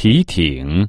皮艇。